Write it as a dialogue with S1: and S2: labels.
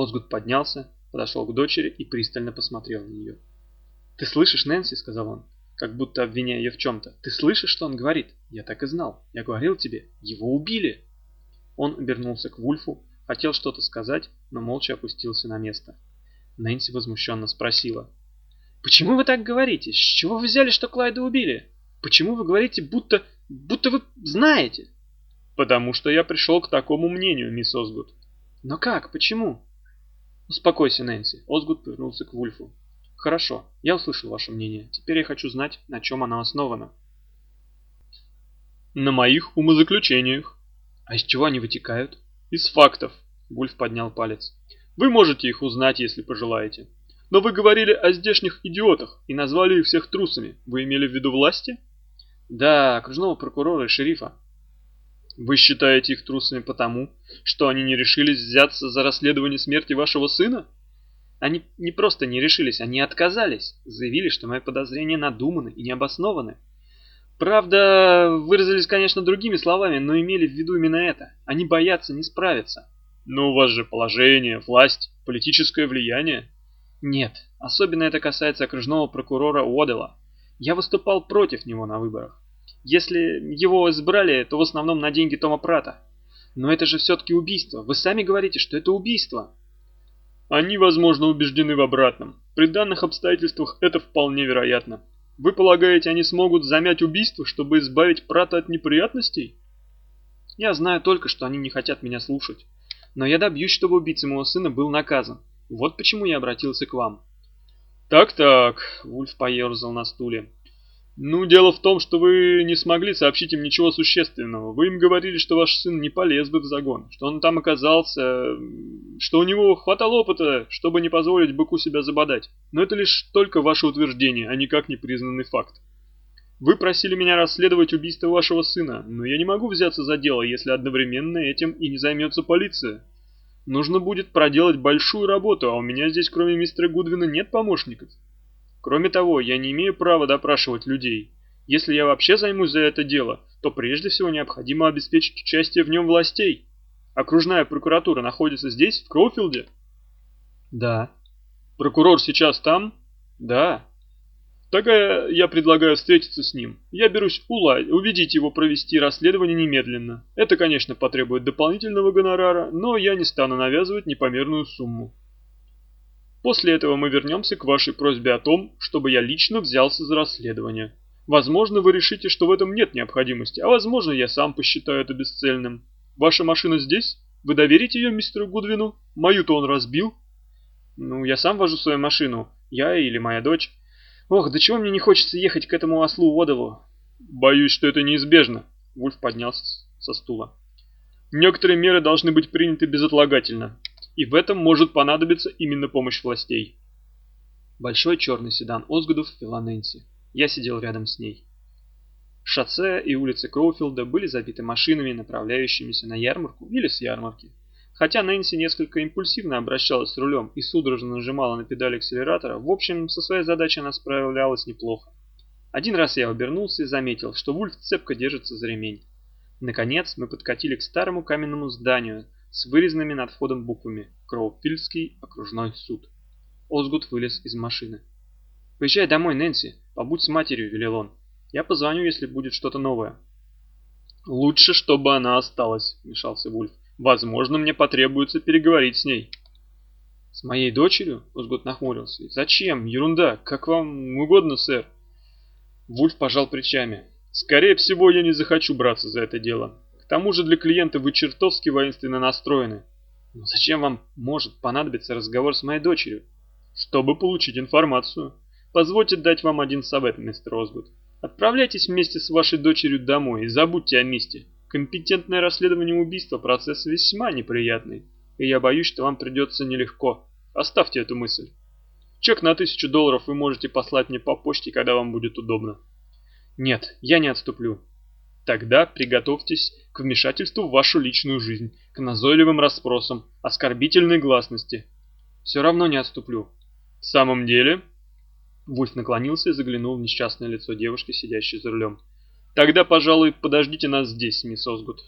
S1: Озгуд поднялся, подошел к дочери и пристально посмотрел на нее. «Ты слышишь, Нэнси?» — сказал он, как будто обвиняя ее в чем-то. «Ты слышишь, что он говорит? Я так и знал. Я говорил тебе, его убили!» Он обернулся к Вульфу, хотел что-то сказать, но молча опустился на место. Нэнси возмущенно спросила. «Почему вы так говорите? С чего вы взяли, что Клайда убили? Почему вы говорите, будто... будто вы знаете?»
S2: «Потому что я пришел к такому мнению, мисс Озгуд».
S1: «Но как? Почему?» «Успокойся, Нэнси», — Озгуд повернулся к Вульфу. «Хорошо, я услышал ваше мнение. Теперь я хочу знать, на чем оно основано».
S2: «На моих умозаключениях».
S1: «А из чего они вытекают?»
S2: «Из фактов»,
S1: Вульф поднял палец.
S2: «Вы можете их узнать, если пожелаете. Но вы говорили о здешних идиотах и назвали их всех трусами. Вы имели в виду власти?»
S1: «Да, окружного прокурора и шерифа».
S2: «Вы считаете их трусами потому, что они не решились взяться за расследование смерти вашего сына?»
S1: «Они не просто не решились, они отказались. Заявили, что мои подозрения надуманы и необоснованы. Правда, выразились, конечно, другими словами, но имели в виду именно это. Они боятся не справиться.
S2: Но у вас же положение, власть, политическое влияние.
S1: Нет, особенно это касается окружного прокурора Уодела. Я выступал против него на выборах. Если его избрали, то в основном на деньги Тома Прата. Но это же все-таки убийство. Вы сами говорите, что это убийство.
S2: Они, возможно, убеждены в обратном. При данных обстоятельствах это вполне вероятно. Вы полагаете, они смогут замять убийство, чтобы избавить Прата от неприятностей?
S1: Я знаю только, что они не хотят меня слушать но я добьюсь, чтобы убийца моего сына был наказан. Вот почему я обратился к вам».
S2: «Так-так», — Вульф поерзал на стуле. «Ну, дело в том, что вы не смогли сообщить им ничего существенного. Вы им говорили, что ваш сын не полез бы в загон, что он там оказался, что у него хватало опыта, чтобы не позволить быку себя забодать. Но это лишь только ваше утверждение, а никак не признанный факт. Вы просили меня расследовать убийство вашего сына, но я не могу взяться за дело, если одновременно этим и не займется полиция. Нужно будет проделать большую работу, а у меня здесь кроме мистера Гудвина нет помощников. Кроме того, я не имею права допрашивать людей. Если я вообще займусь за это дело, то прежде всего необходимо обеспечить участие в нем властей. Окружная прокуратура находится здесь, в Кроуфилде?
S1: Да.
S2: Прокурор сейчас там?
S1: Да.
S2: Тогда я предлагаю встретиться с ним. Я берусь уладить, убедить его провести расследование немедленно. Это, конечно, потребует дополнительного гонорара, но я не стану навязывать непомерную сумму. После этого мы вернемся к вашей просьбе о том, чтобы я лично взялся за расследование. Возможно, вы решите, что в этом нет необходимости, а возможно, я сам посчитаю это бесцельным. Ваша машина здесь? Вы доверите ее мистеру Гудвину? Мою-то он разбил.
S1: Ну, я сам вожу свою машину. Я или моя дочь. Ох, до чего мне не хочется ехать к этому ослу Водову.
S2: Боюсь, что это неизбежно. Вульф поднялся со стула. Некоторые меры должны быть приняты безотлагательно, и в этом может понадобиться именно помощь властей.
S1: Большой черный седан Озгудов вела Нэнси. Я сидел рядом с ней. Шоссе и улицы Кроуфилда были забиты машинами, направляющимися на ярмарку или с ярмарки. Хотя Нэнси несколько импульсивно обращалась с рулем и судорожно нажимала на педаль акселератора, в общем, со своей задачей она справлялась неплохо. Один раз я обернулся и заметил, что Вульф цепко держится за ремень. Наконец мы подкатили к старому каменному зданию с вырезанными над входом буквами «Кроуфильдский окружной суд». Озгуд вылез из машины. «Поезжай домой, Нэнси, побудь с матерью», — велел он. «Я позвоню, если будет что-то новое».
S2: «Лучше, чтобы она осталась», — вмешался Вульф. Возможно, мне потребуется переговорить с ней.
S1: С моей дочерью? Озгот нахмурился. Зачем? Ерунда. Как вам угодно, сэр.
S2: Вульф пожал плечами. Скорее всего, я не захочу браться за это дело. Тому же для клиента вы чертовски воинственно настроены.
S1: Но зачем вам может понадобиться разговор с моей дочерью?
S2: Чтобы получить информацию. Позвольте дать вам один совет, мистер Озгут. Отправляйтесь вместе с вашей дочерью домой и забудьте о месте. Компетентное расследование убийства – процесс весьма неприятный, и я боюсь, что вам придется нелегко. Оставьте эту мысль. Чек на тысячу долларов вы можете послать мне по почте, когда вам будет удобно.
S1: Нет, я не отступлю.
S2: Тогда приготовьтесь к вмешательству в вашу личную жизнь, к назойливым расспросам, оскорбительной гласности.
S1: Все равно не отступлю.
S2: В самом деле?
S1: Вульф наклонился и заглянул в несчастное лицо девушки, сидящей за рулем.
S2: Тогда, пожалуй, подождите нас здесь, мисс Озгуд.